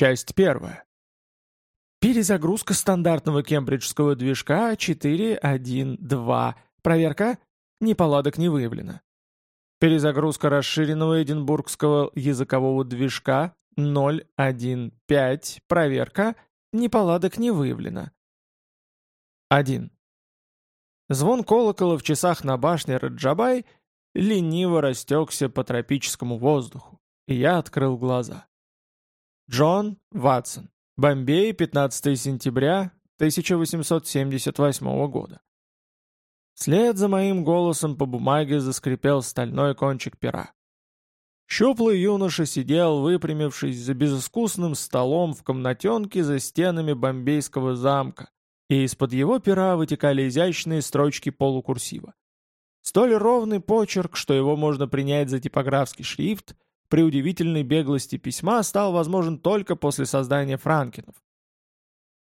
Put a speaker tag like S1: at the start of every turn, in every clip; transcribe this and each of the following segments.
S1: Часть первая. Перезагрузка стандартного кембриджского движка 4.1.2. Проверка. Неполадок не выявлено. Перезагрузка расширенного эдинбургского языкового движка 0.1.5. Проверка. Неполадок не выявлено. 1. Звон колокола в часах на башне Раджабай лениво растекся по тропическому воздуху, и я открыл глаза. Джон Ватсон. Бомбей, 15 сентября 1878 года. Вслед за моим голосом по бумаге заскрипел стальной кончик пера. Щуплый юноша сидел, выпрямившись за безыскусным столом в комнатенке за стенами бомбейского замка, и из-под его пера вытекали изящные строчки полукурсива. Столь ровный почерк, что его можно принять за типографский шрифт — при удивительной беглости письма стал возможен только после создания Франкинов.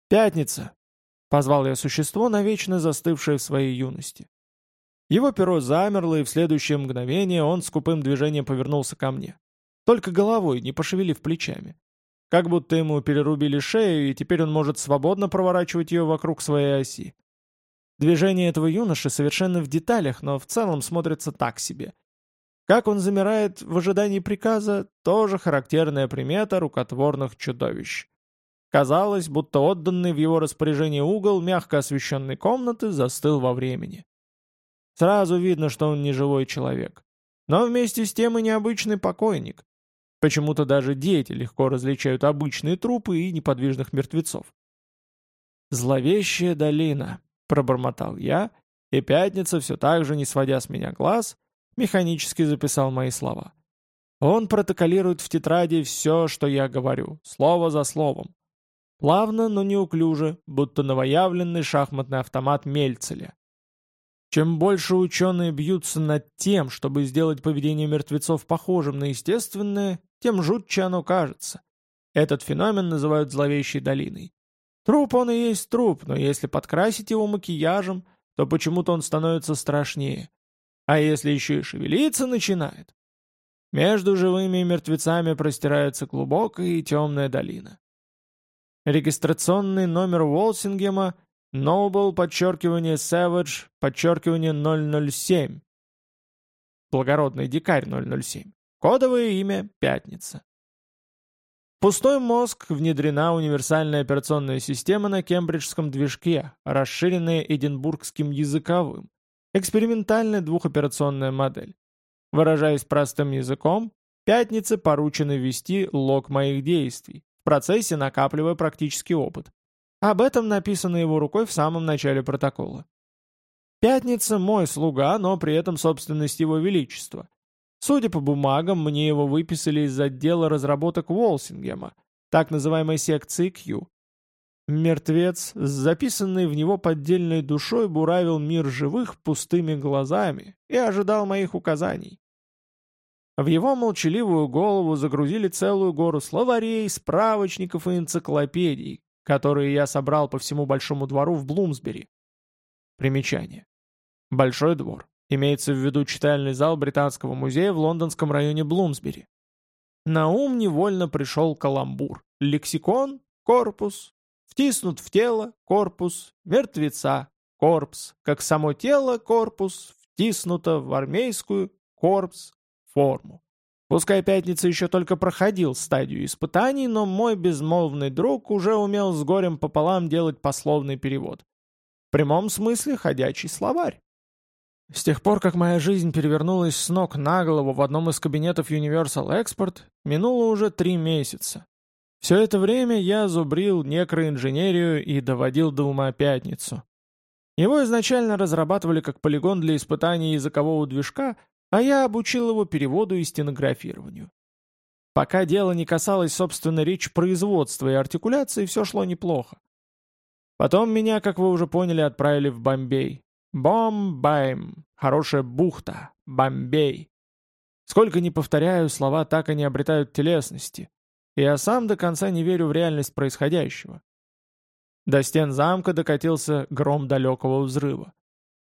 S1: «Пятница!» — позвал я существо, навечно застывшее в своей юности. Его перо замерло, и в следующее мгновение он скупым движением повернулся ко мне. Только головой, не пошевелив плечами. Как будто ему перерубили шею, и теперь он может свободно проворачивать ее вокруг своей оси. Движение этого юноши совершенно в деталях, но в целом смотрится так себе — как он замирает в ожидании приказа, тоже характерная примета рукотворных чудовищ. Казалось, будто отданный в его распоряжение угол мягко освещенной комнаты застыл во времени. Сразу видно, что он не живой человек. Но вместе с тем и необычный покойник. Почему-то даже дети легко различают обычные трупы и неподвижных мертвецов. «Зловещая долина», — пробормотал я, и пятница, все так же, не сводя с меня глаз, Механически записал мои слова. Он протоколирует в тетради все, что я говорю, слово за словом. Плавно, но неуклюже, будто новоявленный шахматный автомат Мельцеля. Чем больше ученые бьются над тем, чтобы сделать поведение мертвецов похожим на естественное, тем жутче оно кажется. Этот феномен называют зловещей долиной. Труп он и есть труп, но если подкрасить его макияжем, то почему-то он становится страшнее. А если еще и шевелиться начинает? Между живыми и мертвецами простирается глубокая и темная долина. Регистрационный номер Уолсингема Noble, подчеркивание Savage, подчеркивание 007. Благородный дикарь 007. Кодовое имя Пятница. В пустой мозг внедрена универсальная операционная система на кембриджском движке, расширенная эдинбургским языковым, Экспериментальная двухоперационная модель. Выражаясь простым языком, пятнице поручено вести лог моих действий, в процессе накапливая практический опыт. Об этом написано его рукой в самом начале протокола. Пятница – мой слуга, но при этом собственность его величества. Судя по бумагам, мне его выписали из отдела разработок Уолсингема, так называемой секции Q. Мертвец с записанной в него поддельной душой буравил мир живых пустыми глазами и ожидал моих указаний. В его молчаливую голову загрузили целую гору словарей, справочников и энциклопедий, которые я собрал по всему Большому двору в Блумсбери. Примечание. Большой двор. Имеется в виду читальный зал Британского музея в лондонском районе Блумсбери. На ум невольно пришел каламбур. Лексикон, корпус, Втиснут в тело корпус мертвеца, корпус, как само тело корпус, втиснуто в армейскую корпус форму. Пускай Пятница еще только проходил стадию испытаний, но мой безмолвный друг уже умел с горем пополам делать пословный перевод. В прямом смысле ходячий словарь. С тех пор, как моя жизнь перевернулась с ног на голову в одном из кабинетов Universal Export, минуло уже три месяца. Все это время я зубрил некроинженерию и доводил до ума пятницу. Его изначально разрабатывали как полигон для испытаний языкового движка, а я обучил его переводу и стенографированию. Пока дело не касалось, собственно, речь производства и артикуляции, все шло неплохо. Потом меня, как вы уже поняли, отправили в Бомбей. Бомбайм. Хорошая бухта. Бомбей. Сколько ни повторяю, слова так и не обретают телесности. Я сам до конца не верю в реальность происходящего. До стен замка докатился гром далекого взрыва.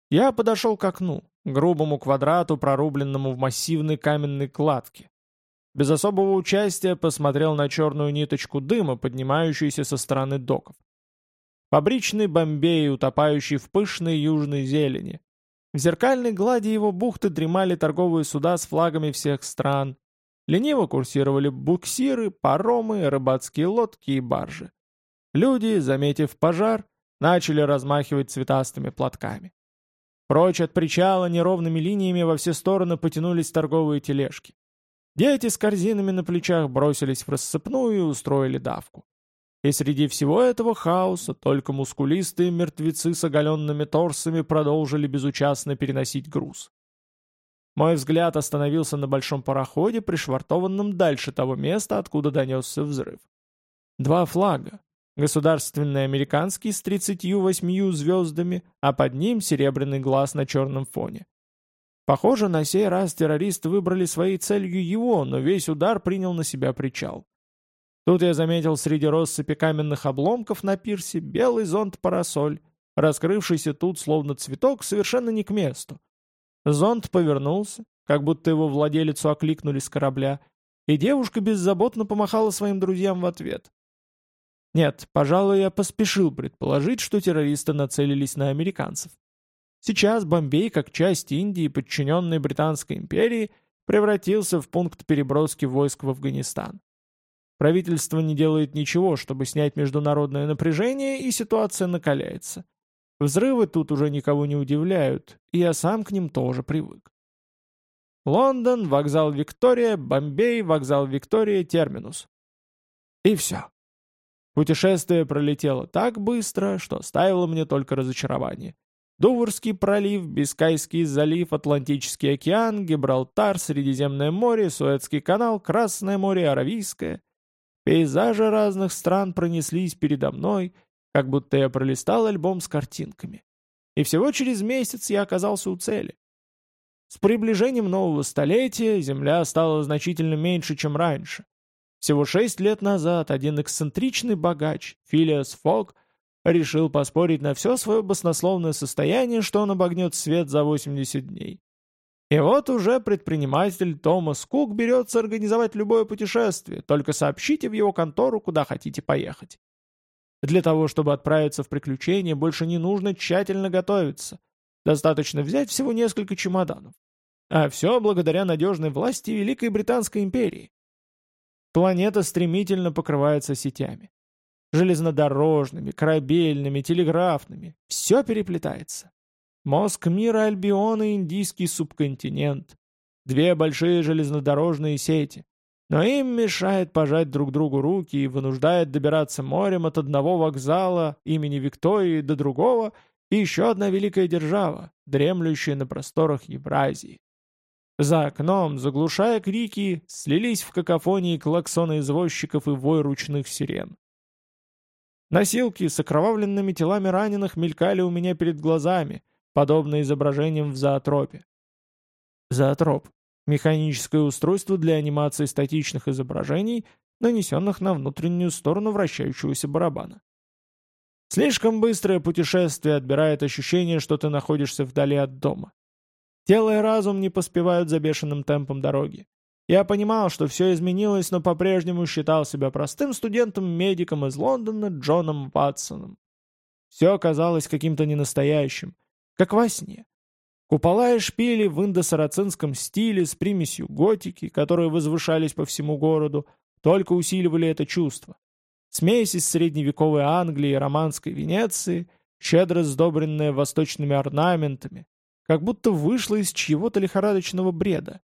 S1: Я подошел к окну, грубому квадрату, прорубленному в массивной каменной кладке. без особого участия посмотрел на черную ниточку дыма, поднимающуюся со стороны доков. Фабричный Бомбей, утопающий в пышной южной зелени. В зеркальной глади его бухты дремали торговые суда с флагами всех стран. Лениво курсировали буксиры, паромы, рыбацкие лодки и баржи. Люди, заметив пожар, начали размахивать цветастыми платками. Прочь от причала неровными линиями во все стороны потянулись торговые тележки. Дети с корзинами на плечах бросились в рассыпную и устроили давку. И среди всего этого хаоса только мускулистые мертвецы с оголенными торсами продолжили безучастно переносить груз. Мой взгляд остановился на большом пароходе, пришвартованном дальше того места, откуда донесся взрыв. Два флага. Государственный американский с 38 звездами, а под ним серебряный глаз на черном фоне. Похоже, на сей раз террористы выбрали своей целью его, но весь удар принял на себя причал. Тут я заметил среди россыпи каменных обломков на пирсе белый зонт-парасоль, раскрывшийся тут словно цветок совершенно не к месту. Зонт повернулся, как будто его владелицу окликнули с корабля, и девушка беззаботно помахала своим друзьям в ответ. Нет, пожалуй, я поспешил предположить, что террористы нацелились на американцев. Сейчас Бомбей, как часть Индии, подчиненной Британской империи, превратился в пункт переброски войск в Афганистан. Правительство не делает ничего, чтобы снять международное напряжение, и ситуация накаляется. Взрывы тут уже никого не удивляют, и я сам к ним тоже привык. Лондон, вокзал Виктория, Бомбей, вокзал Виктория, Терминус. И все. Путешествие пролетело так быстро, что оставило мне только разочарование. Дуврский пролив, Бискайский залив, Атлантический океан, Гибралтар, Средиземное море, Суэцкий канал, Красное море, Аравийское — Пейзажи разных стран пронеслись передо мной, как будто я пролистал альбом с картинками. И всего через месяц я оказался у цели. С приближением нового столетия Земля стала значительно меньше, чем раньше. Всего шесть лет назад один эксцентричный богач, Филиас Фок, решил поспорить на все свое баснословное состояние, что он обогнет свет за 80 дней. И вот уже предприниматель Томас Кук берется организовать любое путешествие, только сообщите в его контору, куда хотите поехать. Для того, чтобы отправиться в приключение, больше не нужно тщательно готовиться. Достаточно взять всего несколько чемоданов. А все благодаря надежной власти Великой Британской империи. Планета стремительно покрывается сетями. Железнодорожными, корабельными, телеграфными. Все переплетается. Мозг мира Альбион и Индийский субконтинент. Две большие железнодорожные сети. Но им мешает пожать друг другу руки и вынуждает добираться морем от одного вокзала имени Виктории до другого и еще одна великая держава, дремлющая на просторах Евразии. За окном, заглушая крики, слились в какофонии клаксоны извозчиков и вой ручных сирен. Носилки с окровавленными телами раненых мелькали у меня перед глазами, подобно изображениям в зоотропе. Зоотроп — механическое устройство для анимации статичных изображений, нанесенных на внутреннюю сторону вращающегося барабана. Слишком быстрое путешествие отбирает ощущение, что ты находишься вдали от дома. Тело и разум не поспевают за бешеным темпом дороги. Я понимал, что все изменилось, но по-прежнему считал себя простым студентом-медиком из Лондона Джоном Ватсоном. Все казалось каким-то ненастоящим, как во сне. Купола и шпили в индосарацинском стиле с примесью готики, которые возвышались по всему городу, только усиливали это чувство. Смесь из средневековой Англии и романской Венеции, щедро сдобренная восточными орнаментами, как будто вышла из чьего-то лихорадочного бреда.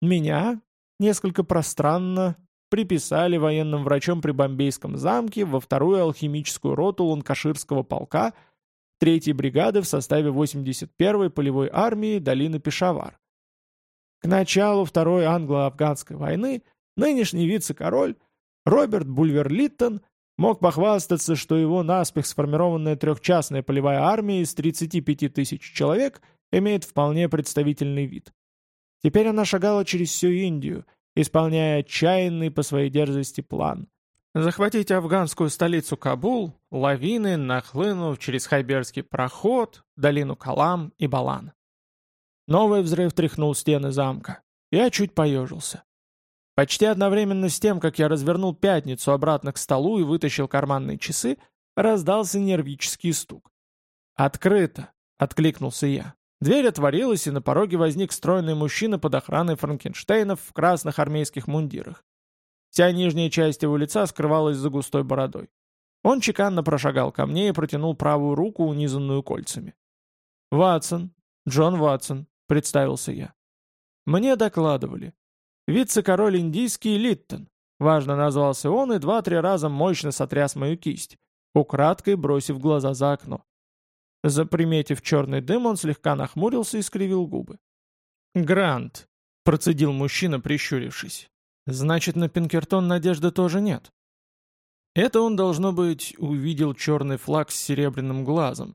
S1: Меня, несколько пространно, приписали военным врачом при Бомбейском замке во вторую алхимическую роту ланкаширского полка – третьей бригады в составе 81-й полевой армии долины Пешавар. К началу Второй англо-афганской войны нынешний вице-король Роберт Бульвер-Литтон мог похвастаться, что его наспех сформированная трехчастная полевая армия из 35 тысяч человек имеет вполне представительный вид. Теперь она шагала через всю Индию, исполняя отчаянный по своей дерзости план – захватить афганскую столицу Кабул, лавиной нахлынув через Хайберский проход, долину Курам и Болан. Новый взрыв тряхнул стены замка. Я чуть поежился. Почти одновременно с тем, как я развернул пятницу обратно к столу и вытащил карманные часы, раздался нервический стук. «Открыто!» — откликнулся я. Дверь отворилась, и на пороге возник стройный мужчина под охраной франкенштейнов в красных армейских мундирах. Вся нижняя часть его лица скрывалась за густой бородой. Он чеканно прошагал ко мне и протянул правую руку, унизанную кольцами. «Ватсон, Джон Ватсон», — представился я. Мне докладывали. Вице-король индийский Литтон. Важно назвался он и два-три раза мощно сотряс мою кисть, украдкой бросив глаза за окно. Заприметив черный дым, он слегка нахмурился и скривил губы. «Грант», — процедил мужчина, прищурившись. «Значит, на Пинкертон надежды тоже нет». Это он, должно быть, увидел черный флаг с серебряным глазом.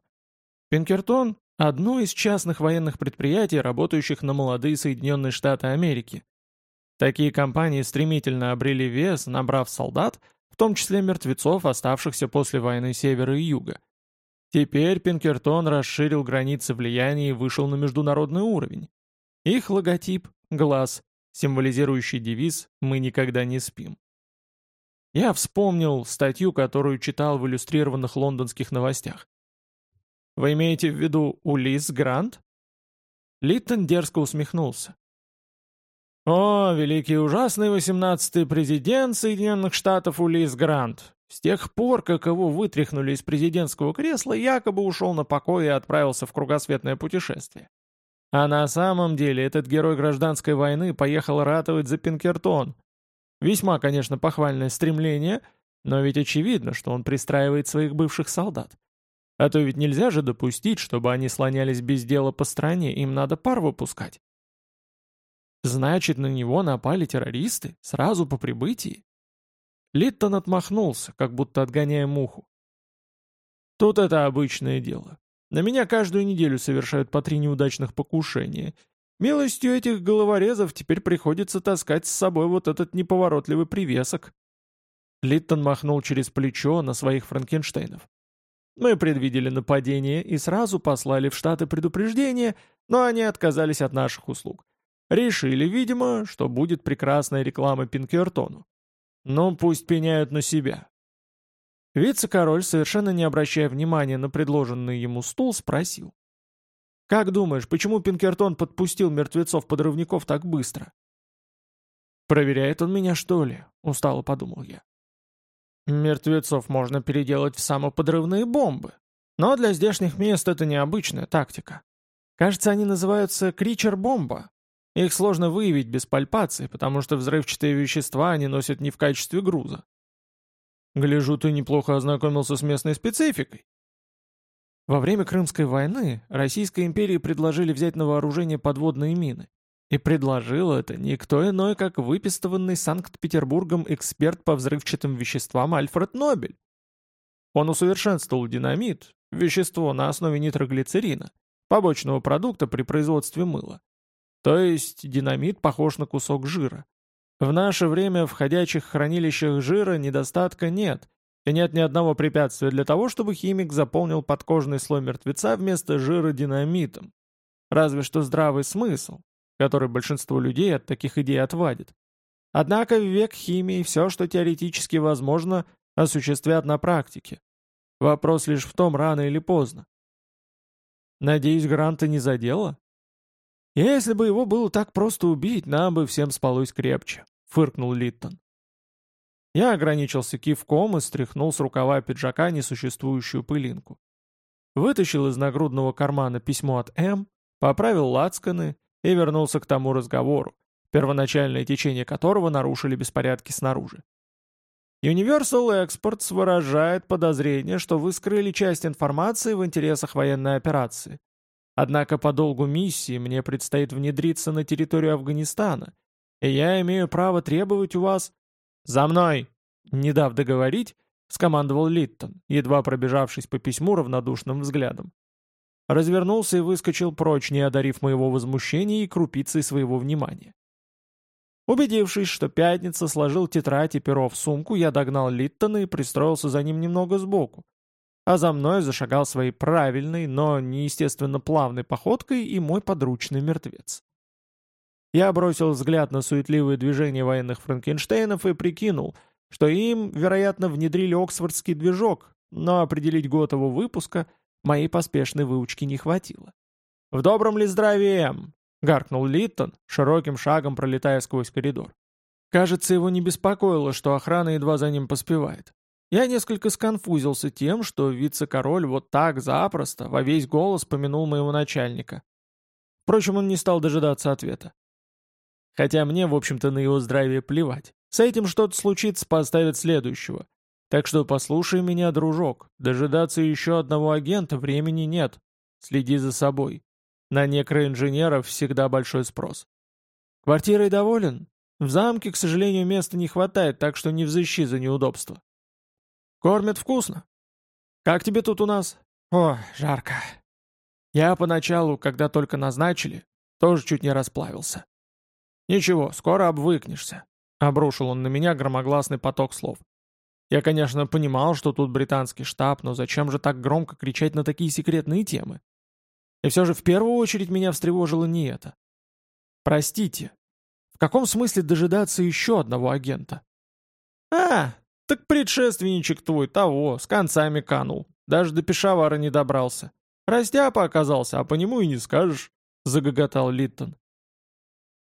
S1: Пинкертон — одно из частных военных предприятий, работающих на молодые Соединенные Штаты Америки. Такие компании стремительно обрели вес, набрав солдат, в том числе мертвецов, оставшихся после войны Севера и Юга. Теперь Пинкертон расширил границы влияния и вышел на международный уровень. Их логотип — глаз, символизирующий девиз «Мы никогда не спим». Я вспомнил статью, которую читал в иллюстрированных лондонских новостях. «Вы имеете в виду Улис Грант?» Литтон дерзко усмехнулся. О, великий ужасный восемнадцатый президент Соединенных Штатов Улис Грант. С тех пор, как его вытряхнули из президентского кресла, якобы ушел на покой и отправился в кругосветное путешествие. А на самом деле этот герой гражданской войны поехал ратовать за Пинкертон. Весьма, конечно, похвальное стремление, но ведь очевидно, что он пристраивает своих бывших солдат. А то ведь нельзя же допустить, чтобы они слонялись без дела по стране, им надо пар выпускать. Значит, на него напали террористы? Сразу по прибытии? Литтон отмахнулся, как будто отгоняя муху. Тут это обычное дело. На меня каждую неделю совершают по три неудачных покушения. Милостью этих головорезов теперь приходится таскать с собой вот этот неповоротливый привесок. Литтон махнул через плечо на своих франкенштейнов. Мы предвидели нападение и сразу послали в Штаты предупреждение, но они отказались от наших услуг. Решили, видимо, что будет прекрасная реклама Пинкертону. Ну, пусть пеняют на себя. Вице-король, совершенно не обращая внимания на предложенный ему стул, спросил. «Как думаешь, почему Пинкертон подпустил мертвецов-подрывников так быстро?» «Проверяет он меня, что ли?» — устало подумал я. «Мертвецов можно переделать в самоподрывные бомбы. Но для здешних мест это необычная тактика. Кажется, они называются кричер-бомба, их сложно выявить без пальпации, потому что взрывчатые вещества они носят не в качестве груза. Гляжу, ты неплохо ознакомился с местной спецификой. Во время Крымской войны Российской империи предложили взять на вооружение подводные мины. И предложил это никто иной, как выпистыванный Санкт-Петербургом эксперт по взрывчатым веществам Альфред Нобель. Он усовершенствовал динамит, вещество на основе нитроглицерина, побочного продукта при производстве мыла, то есть динамит похож на кусок жира. В наше время в ходячих хранилищах жира недостатка нет, и нет ни одного препятствия для того, чтобы химик заполнил подкожный слой мертвеца вместо жира динамитом. Разве что здравый смысл, который большинство людей от таких идей отвадит. Однако в век химии все, что теоретически возможно, осуществят на практике. Вопрос лишь в том, рано или поздно. Надеюсь, Гранта не задело? «Если бы его было так просто убить, нам бы всем спалось крепче», — фыркнул Литтон. Я ограничился кивком и стряхнул с рукава пиджака несуществующую пылинку. Вытащил из нагрудного кармана письмо от М, поправил лацканы и вернулся к тому разговору, первоначальное течение которого нарушили беспорядки снаружи. Universal Exports выражает подозрение, что вы скрыли часть информации в интересах военной операции. Однако по долгу миссии мне предстоит внедриться на территорию Афганистана, и я имею право требовать у вас... «За мной!» Не дав договорить, скомандовал Литтон, едва пробежавшись по письму равнодушным взглядом. Развернулся и выскочил прочь, не одарив моего возмущения и крупицей своего внимания. Убедившись, что Пятница сложил тетрадь и перо в сумку, я догнал Литтона и пристроился за ним немного сбоку, а за мной зашагал своей правильной, но неестественно плавной походкой и мой подручный мертвец. Я бросил взгляд на суетливые движения военных франкенштейнов и прикинул, что им, вероятно, внедрили оксфордский движок, но определить год его выпуска моей поспешной выучки не хватило. «В добром ли здравии, М?» — гаркнул Литтон, широким шагом пролетая сквозь коридор. Кажется, его не беспокоило, что охрана едва за ним поспевает. Я несколько сконфузился тем, что вице-король вот так запросто во весь голос помянул моего начальника. Впрочем, он не стал дожидаться ответа. Хотя мне, в общем-то, на его здравие плевать. С этим что-то случится, поставят следующего. Так что послушай меня, дружок, дожидаться еще одного агента времени нет. Следи за собой. На некроинженеров всегда большой спрос. Квартирой доволен? В замке, к сожалению, места не хватает, так что не взыщи за неудобство. Кормят вкусно. Как тебе тут у нас? О, жарко. Я поначалу, когда только назначили, тоже чуть не расплавился. Ничего, скоро обвыкнешься. Обрушил он на меня громогласный поток слов. Я, конечно, понимал, что тут британский штаб, но зачем же так громко кричать на такие секретные темы? И все же в первую очередь меня встревожило не это. Простите, в каком смысле дожидаться еще одного агента? А, так предшественничек твой того, с концами канул. Даже до Пешавара не добрался. Растяпа оказался, а по нему и не скажешь, загоготал Литтон.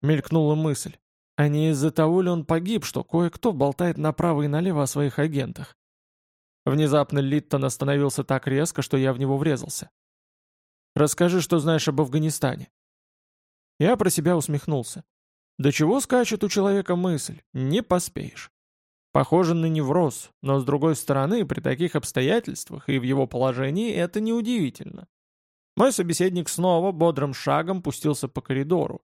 S1: Мелькнула мысль. А не из-за того ли он погиб, что кое-кто болтает направо и налево о своих агентах? Внезапно Литтон остановился так резко, что я в него врезался. «Расскажи, что знаешь об Афганистане». Я про себя усмехнулся. До чего скачет у человека мысль? Не поспеешь. Похоже на невроз, но с другой стороны, при таких обстоятельствах и в его положении это неудивительно. Мой собеседник снова бодрым шагом пустился по коридору,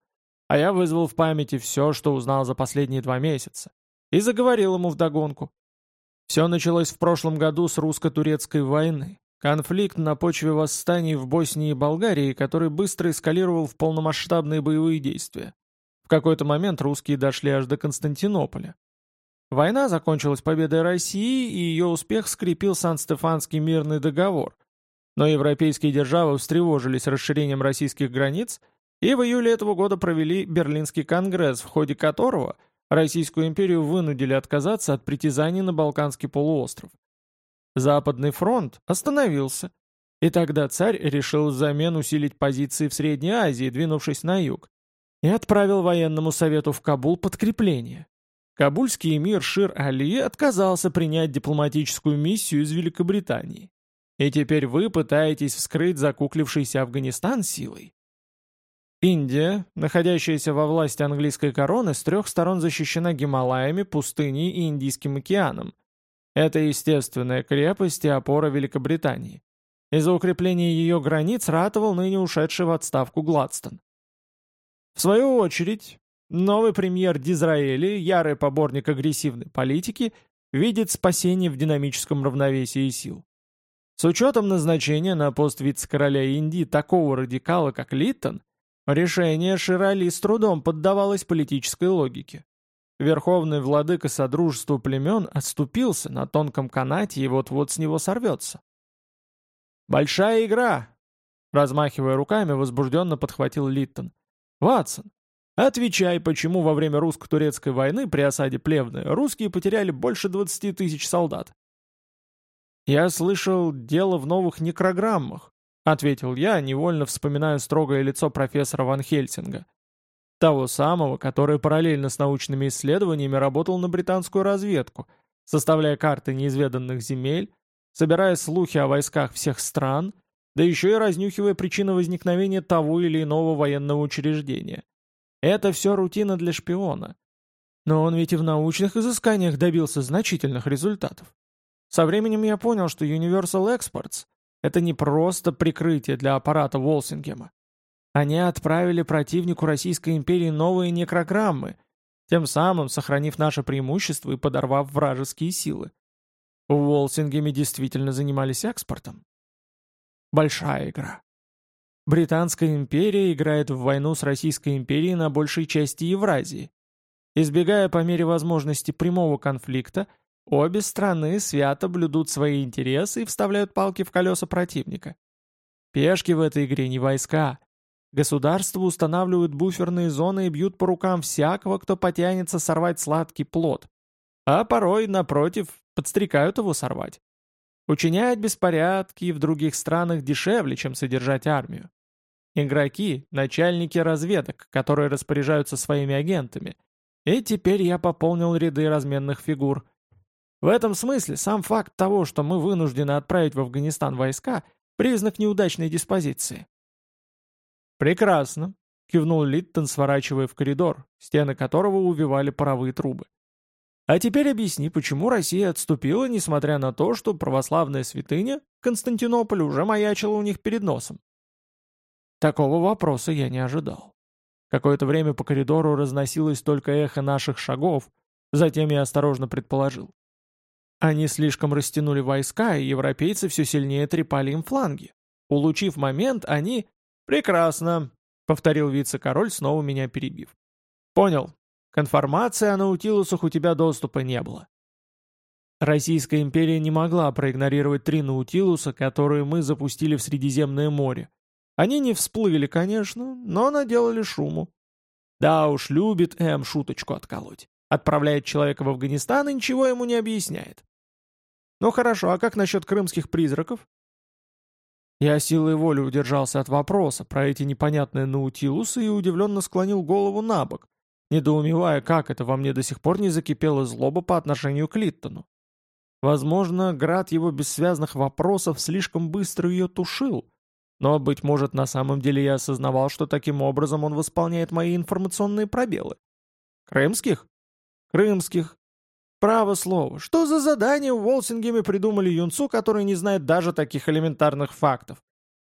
S1: а я вызвал в памяти все, что узнал за последние два месяца, и заговорил ему вдогонку. Все началось в прошлом году с русско-турецкой войны. Конфликт на почве восстаний в Боснии и Болгарии, который быстро эскалировал в полномасштабные боевые действия. В какой-то момент русские дошли аж до Константинополя. Война закончилась победой России, и ее успех скрепил Сан-Стефанский мирный договор. Но европейские державы встревожились расширением российских границ и в июле этого года провели Берлинский конгресс, в ходе которого Российскую империю вынудили отказаться от притязаний на Балканский полуостров. Западный фронт остановился, и тогда царь решил взамен усилить позиции в Средней Азии, двинувшись на юг и отправил военному совету в Кабул подкрепление. Кабульский эмир Шир-Али отказался принять дипломатическую миссию из Великобритании. И теперь вы пытаетесь вскрыть закуклившийся Афганистан силой. Индия, находящаяся во власти английской короны, с трех сторон защищена Гималаями, пустыней и Индийским океаном. Это естественная крепость и опора Великобритании. Из-за укрепления ее границ ратовал ныне ушедший в отставку Гладстон. В свою очередь, новый премьер Дизраэли, ярый поборник агрессивной политики, видит спасение в динамическом равновесии сил. С учетом назначения на пост вице-короля Индии такого радикала, как Литтон, решение Ширали с трудом поддавалось политической логике. Верховный владыка Содружества племен отступился на тонком канате и вот-вот с него сорвется. «Большая игра!» Размахивая руками, возбужденно подхватил Литтон. Ватсон, отвечай, почему во время русско-турецкой войны при осаде Плевны русские потеряли больше 20 тысяч солдат? Я слышал дело в новых некрограммах, ответил я, невольно вспоминая строгое лицо профессора Ван Хельсинга. Того самого, который параллельно с научными исследованиями работал на британскую разведку, составляя карты неизведанных земель, собирая слухи о войсках всех стран — да еще и разнюхивая причины возникновения того или иного военного учреждения. Это все рутина для шпиона. Но он ведь и в научных изысканиях добился значительных результатов. Со временем я понял, что Universal Exports — это не просто прикрытие для аппарата Волсингема. Они отправили противнику Российской империи новые некрограммы, тем самым сохранив наше преимущество и подорвав вражеские силы. В Волсингеме действительно занимались экспортом. Большая игра. Британская империя играет в войну с Российской империей на большей части Евразии. Избегая по мере возможности прямого конфликта, обе страны свято блюдут свои интересы и вставляют палки в колеса противника. Пешки в этой игре не войска. Государства устанавливают буферные зоны и бьют по рукам всякого, кто потянется сорвать сладкий плод. А порой, напротив, подстрекают его сорвать. Учинять беспорядки в других странах дешевле, чем содержать армию. Игроки – начальники разведок, которые распоряжаются своими агентами. И теперь я пополнил ряды разменных фигур. В этом смысле сам факт того, что мы вынуждены отправить в Афганистан войска – признак неудачной диспозиции. «Прекрасно», — кивнул Литтон, сворачивая в коридор, стены которого увивали паровые трубы. «А теперь объясни, почему Россия отступила, несмотря на то, что православная святыня, Константинополь, уже маячила у них перед носом?» Такого вопроса я не ожидал. Какое-то время по коридору разносилось только эхо наших шагов, затем я осторожно предположил. Они слишком растянули войска, и европейцы все сильнее трепали им фланги. Улучив момент, они «Прекрасно», — повторил вице-король, снова меня перебив. «Понял. К информации о Наутилусах у тебя доступа не было». Российская империя не могла проигнорировать три Наутилуса, которые мы запустили в Средиземное море. Они не всплыли, конечно, но наделали шуму. Да уж, любит М шуточку отколоть. Отправляет человека в Афганистан и ничего ему не объясняет. Ну хорошо, а как насчет крымских призраков? Я силой воли удержался от вопроса про эти непонятные наутилусы и удивленно склонил голову на бок, недоумевая, как это во мне до сих пор не закипела злоба по отношению к Литтону. Возможно, град его бессвязных вопросов слишком быстро ее тушил, но, быть может, на самом деле я осознавал, что таким образом он восполняет мои информационные пробелы. Крымских? Крымских. Право слово, что за задание в Волсингеме придумали юнцу, который не знает даже таких элементарных фактов?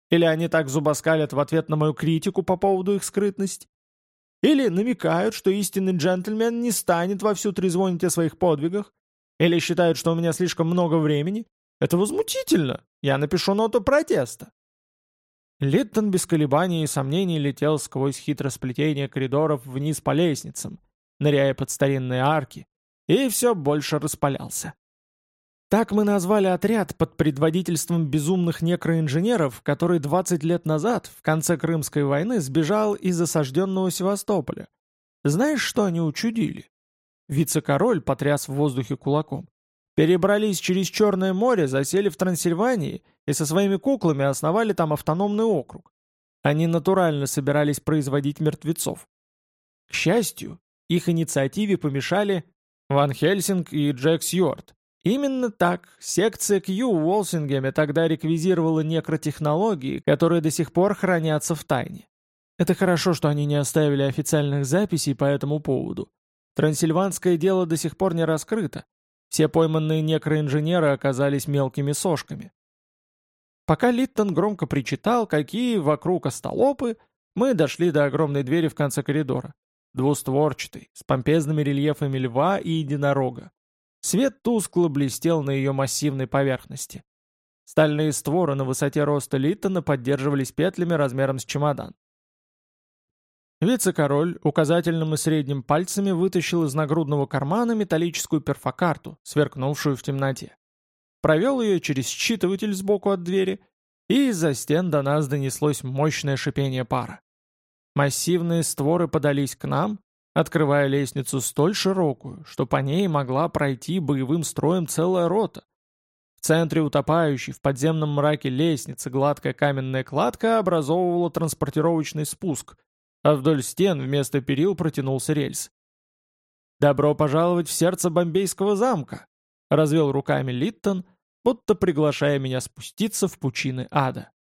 S1: Или они так зубоскалят в ответ на мою критику по поводу их скрытности? Или намекают, что истинный джентльмен не станет вовсю трезвонить о своих подвигах? Или считают, что у меня слишком много времени? Это возмутительно. Я напишу ноту протеста. Литтон без колебаний и сомнений летел сквозь хитросплетение коридоров вниз по лестницам, ныряя под старинные арки, и все больше распалялся. Так мы назвали отряд под предводительством безумных некроинженеров, который 20 лет назад, в конце Крымской войны, сбежал из осажденного Севастополя. Знаешь, что они учудили? Вице-король потряс в воздухе кулаком. Перебрались через Черное море, засели в Трансильвании и со своими куклами основали там автономный округ. Они натурально собирались производить мертвецов. К счастью, их инициативе помешали Ван Хельсинг и Джек Сьюарт. Именно так секция Q в Уолсингеме тогда реквизировала некротехнологии, которые до сих пор хранятся в тайне. Это хорошо, что они не оставили официальных записей по этому поводу. Трансильванское дело до сих пор не раскрыто. Все пойманные некроинженеры оказались мелкими сошками. Пока Литтон громко причитал, какие вокруг остолопы, мы дошли до огромной двери в конце коридора двустворчатый, с помпезными рельефами льва и единорога. Свет тускло блестел на ее массивной поверхности. Стальные створы на высоте роста Литтона поддерживались петлями размером с чемодан. Вице-король указательным и средним пальцами вытащил из нагрудного кармана металлическую перфокарту, сверкнувшую в темноте. Провел ее через считыватель сбоку от двери, и из-за стен до нас донеслось мощное шипение пара. Массивные створы подались к нам, открывая лестницу столь широкую, что по ней могла пройти боевым строем целая рота. В центре утопающей в подземном мраке лестницы гладкая каменная кладка образовывала транспортировочный спуск, а вдоль стен вместо перил протянулся рельс. «Добро пожаловать в сердце бомбейского замка!» — развел руками Литтон, будто приглашая меня спуститься в пучины ада.